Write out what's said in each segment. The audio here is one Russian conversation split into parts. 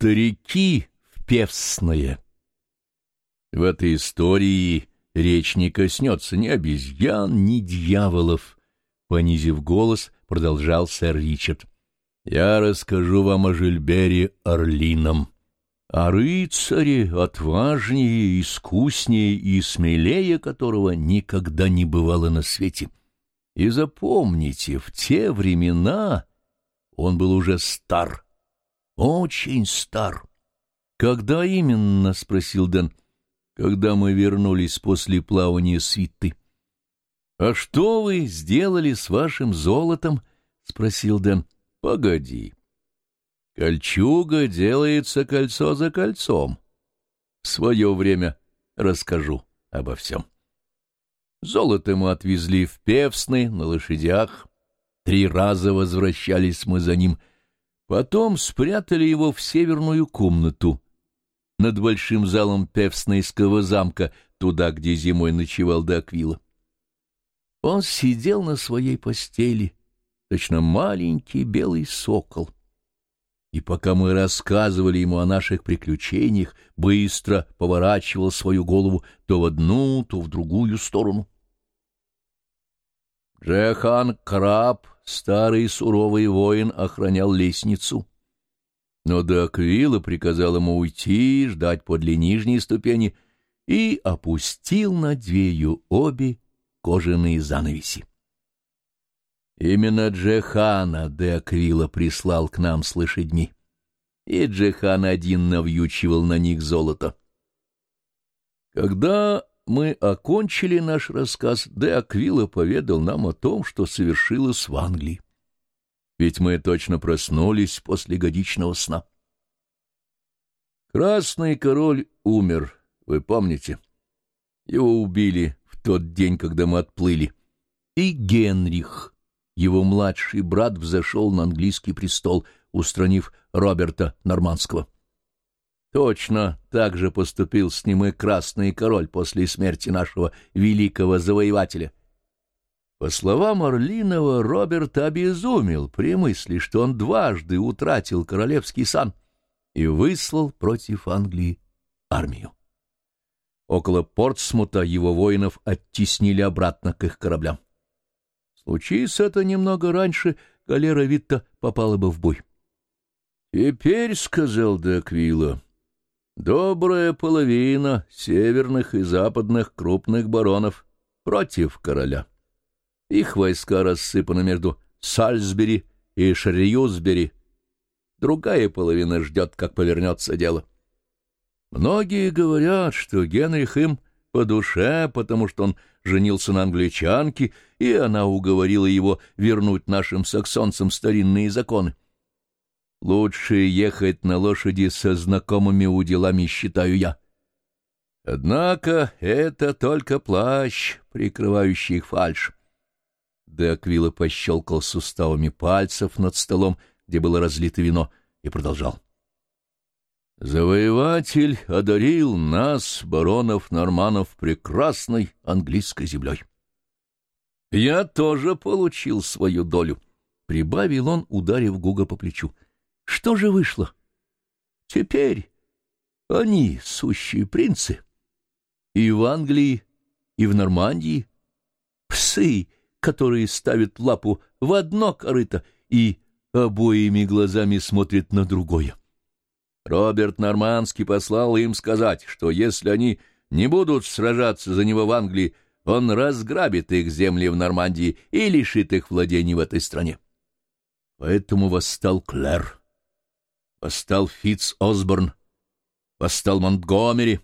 Старики в Певсное. В этой истории речь не коснется ни обезьян, ни дьяволов. Понизив голос, продолжал сэр Ричард. Я расскажу вам о Жильбере Орлином, о рыцаре, отважнее, искуснее и смелее которого никогда не бывало на свете. И запомните, в те времена он был уже стар, очень стар. «Когда именно?» — спросил Дэн. «Когда мы вернулись после плавания свиты». «А что вы сделали с вашим золотом?» — спросил Дэн. «Погоди. Кольчуга делается кольцо за кольцом. В свое время расскажу обо всем». Золото мы отвезли в Певсны на лошадях. Три раза возвращались мы за ним — Потом спрятали его в северную комнату над большим залом Певснейского замка, туда, где зимой ночевал Д'Аквила. Он сидел на своей постели, точно маленький белый сокол. И пока мы рассказывали ему о наших приключениях, быстро поворачивал свою голову то в одну, то в другую сторону. Джехан Краб Старый суровый воин охранял лестницу. Но Деаквила приказал ему уйти, ждать подле нижней ступени, и опустил над дверью обе кожаные занавеси. Именно Джехана Деаквила прислал к нам с лошадьми, и Джехан один навьючивал на них золото. Когда мы окончили наш рассказ, де Аквила поведал нам о том, что совершилось в Англии. Ведь мы точно проснулись после годичного сна. Красный король умер, вы помните? Его убили в тот день, когда мы отплыли. И Генрих, его младший брат, взошел на английский престол, устранив Роберта Нормандского. Точно так же поступил с ним и Красный Король после смерти нашего великого завоевателя. По словам Орлинова, Роберт обезумел при мысли, что он дважды утратил королевский сан и выслал против Англии армию. Около Портсмута его воинов оттеснили обратно к их кораблям. Случись это немного раньше, галера Витта попала бы в бой. — Теперь, — сказал Д'Аквила, Добрая половина северных и западных крупных баронов против короля. Их войска рассыпаны между Сальсбери и Шриюсбери. Другая половина ждет, как повернется дело. Многие говорят, что Генрих им по душе, потому что он женился на англичанке, и она уговорила его вернуть нашим саксонцам старинные законы. Лучше ехать на лошади со знакомыми уделами, считаю я. Однако это только плащ, прикрывающий их фальшь. Де Аквила пощелкал суставами пальцев над столом, где было разлито вино, и продолжал. Завоеватель одарил нас, баронов-норманов, прекрасной английской землей. Я тоже получил свою долю, — прибавил он, ударив Гуга по плечу. — что же вышло? Теперь они сущие принцы. И в Англии, и в Нормандии. Псы, которые ставят лапу в одно корыто и обоими глазами смотрят на другое. Роберт Нормандский послал им сказать, что если они не будут сражаться за него в Англии, он разграбит их земли в Нормандии и лишит их владений в этой стране. Поэтому восстал Клэр восстал Фитц Осборн, восстал Монтгомери,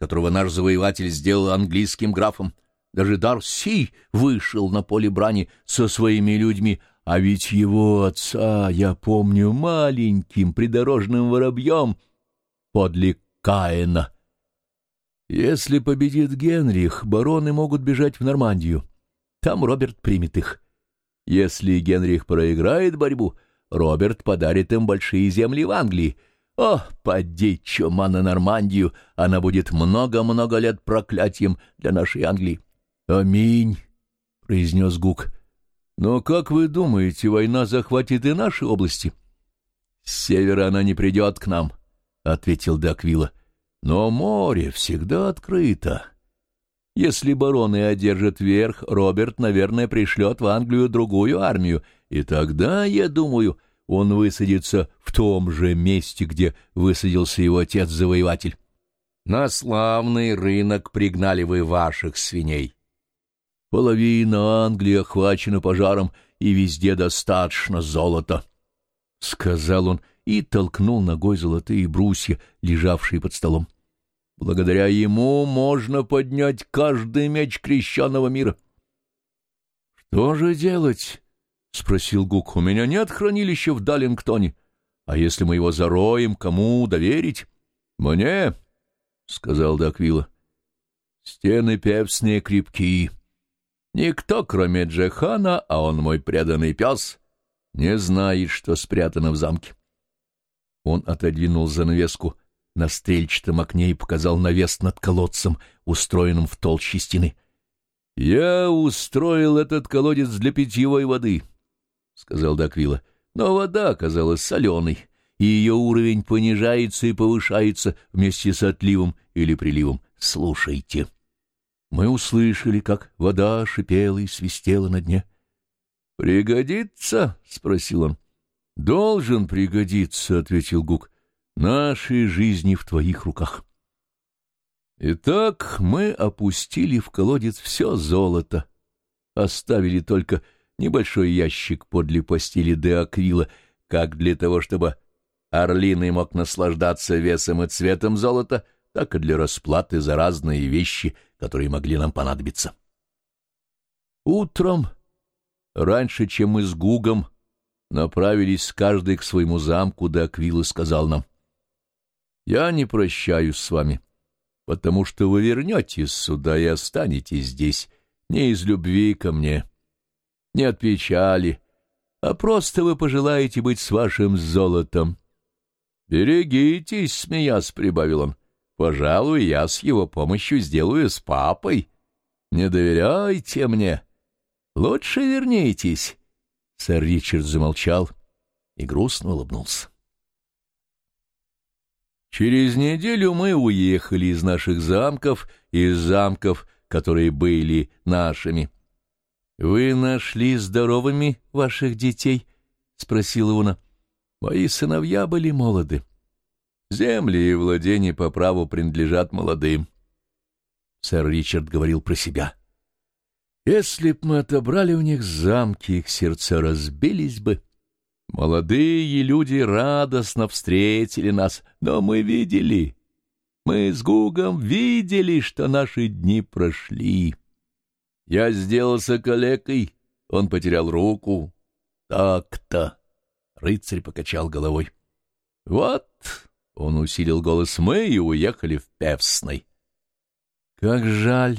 которого наш завоеватель сделал английским графом. Даже Дарси вышел на поле брани со своими людьми, а ведь его отца я помню маленьким придорожным воробьем подле Каина. Если победит Генрих, бароны могут бежать в Нормандию. Там Роберт примет их. Если Генрих проиграет борьбу, Роберт подарит им большие земли в Англии. О, поди чума на Нормандию, она будет много-много лет проклятием для нашей Англии. — Аминь, — произнес Гук. — Но как вы думаете, война захватит и наши области? С севера она не придет к нам, — ответил Даквила. Но море всегда открыто. Если бароны одержат верх, Роберт, наверное, пришлет в Англию другую армию, и тогда, я думаю, он высадится в том же месте, где высадился его отец-завоеватель. На славный рынок пригнали вы ваших свиней. Половина Англии охвачена пожаром, и везде достаточно золота, — сказал он и толкнул ногой золотые брусья, лежавшие под столом. Благодаря ему можно поднять каждый меч крещенного мира. — Что же делать? — спросил Гук. — У меня нет хранилища в Даллингтоне. А если мы его зароем, кому доверить? — Мне, — сказал Даквила. — Стены певсные крепкие. Никто, кроме Джехана, а он мой преданный пес, не знает, что спрятано в замке. Он отодвинул занавеску — на стрельчатом окне и показал навес над колодцем, устроенным в толще стены. — Я устроил этот колодец для питьевой воды, — сказал Даквила, — но вода оказалась соленой, и ее уровень понижается и повышается вместе с отливом или приливом. Слушайте. Мы услышали, как вода шипела и свистела на дне. — Пригодится? — спросил он. — Должен пригодиться, — ответил Гук. Наши жизни в твоих руках. Итак, мы опустили в колодец все золото, оставили только небольшой ящик подле постели де Аквила, как для того, чтобы Орлиный мог наслаждаться весом и цветом золота, так и для расплаты за разные вещи, которые могли нам понадобиться. Утром, раньше, чем мы с Гугом направились каждый к своему замку, де Аквила сказал нам — я не прощаюсь с вами, потому что вы вернетесь сюда и останетесь здесь не из любви ко мне, не от печали, а просто вы пожелаете быть с вашим золотом. «Берегитесь», — смеясь, прибавил он. «Пожалуй, я с его помощью сделаю с папой. Не доверяйте мне. Лучше вернитесь». Сэр Ричард замолчал и грустно улыбнулся. Через неделю мы уехали из наших замков, из замков, которые были нашими. — Вы нашли здоровыми ваших детей? — спросила Уна. — Мои сыновья были молоды. Земли и владения по праву принадлежат молодым. Сэр Ричард говорил про себя. Если б мы отобрали у них замки, их сердца разбились бы. Молодые люди радостно встретили нас, но мы видели, мы с Гугом видели, что наши дни прошли. Я сделался калекой, он потерял руку. Так-то. Рыцарь покачал головой. Вот, он усилил голос, мы и уехали в Певсной. Как жаль,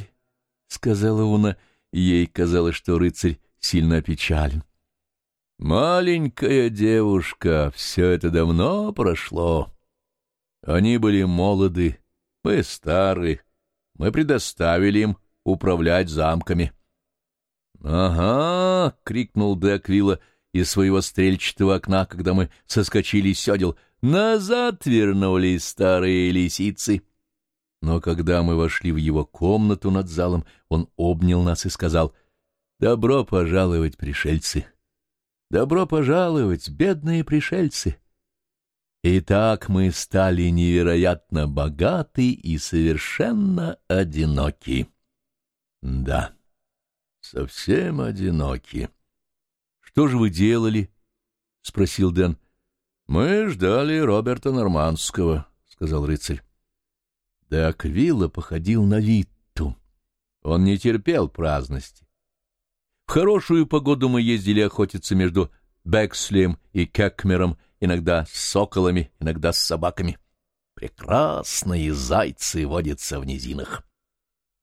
сказала Уна, ей казалось, что рыцарь сильно опечален. Маленькая девушка, все это давно прошло. Они были молоды, мы стары, мы предоставили им управлять замками. — Ага! — крикнул Деквилла из своего стрельчатого окна, когда мы соскочили с седел. — Назад вернулись старые лисицы! Но когда мы вошли в его комнату над залом, он обнял нас и сказал, — Добро пожаловать, пришельцы! — Добро пожаловать, бедные пришельцы! И так мы стали невероятно богаты и совершенно одиноки. Да, совсем одиноки. — Что же вы делали? — спросил Дэн. — Мы ждали Роберта Нормандского, — сказал рыцарь. Да Аквилла походил на Витту. Он не терпел праздности. В хорошую погоду мы ездили охотиться между Бэкслием и Кекмером, иногда с соколами, иногда с собаками. Прекрасные зайцы водятся в низинах.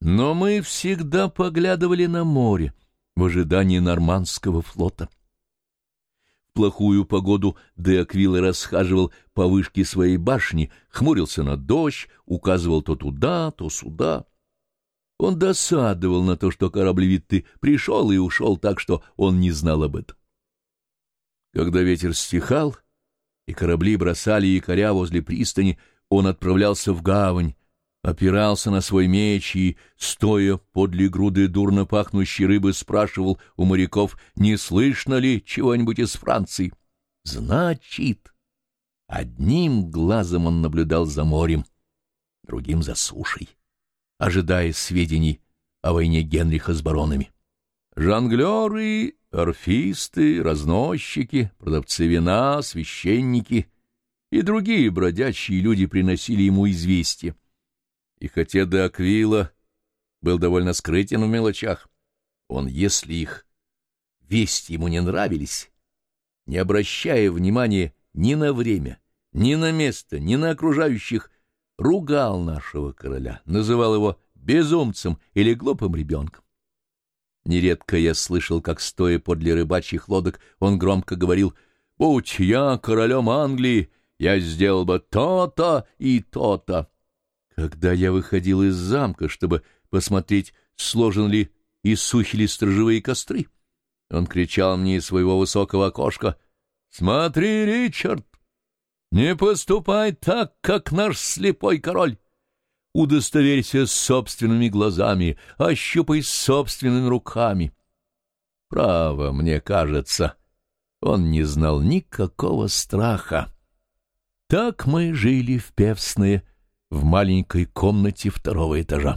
Но мы всегда поглядывали на море в ожидании нормандского флота. В плохую погоду де Аквилла расхаживал по вышке своей башни, хмурился на дождь, указывал то туда, то сюда. Он досадовал на то, что корабль Витты пришел и ушел так, что он не знал об этом. Когда ветер стихал, и корабли бросали якоря возле пристани, он отправлялся в гавань, опирался на свой меч и, стоя подле груды дурно пахнущей рыбы, спрашивал у моряков, не слышно ли чего-нибудь из Франции. Значит, одним глазом он наблюдал за морем, другим — за сушей, ожидая сведений о войне Генриха с баронами. Жонглеры, орфисты, разносчики, продавцы вина, священники и другие бродячие люди приносили ему известия. И хотя де Аквила был довольно скрытен в мелочах, он, если их вести ему не нравились, не обращая внимания ни на время, ни на место, ни на окружающих, ругал нашего короля, называл его безумцем или глупым ребенком. Нередко я слышал, как, стоя подле рыбачьих лодок, он громко говорил «Будь я королем Англии, я сделал бы то-то и то-то». Когда я выходил из замка, чтобы посмотреть, сложен ли и сухи ли сторожевые костры, он кричал мне из своего высокого окошка «Смотри, Ричард, не поступай так, как наш слепой король. Удостоверься собственными глазами, ощупай собственными руками». Право, мне кажется, он не знал никакого страха. Так мы жили в Певсное, в маленькой комнате второго этажа.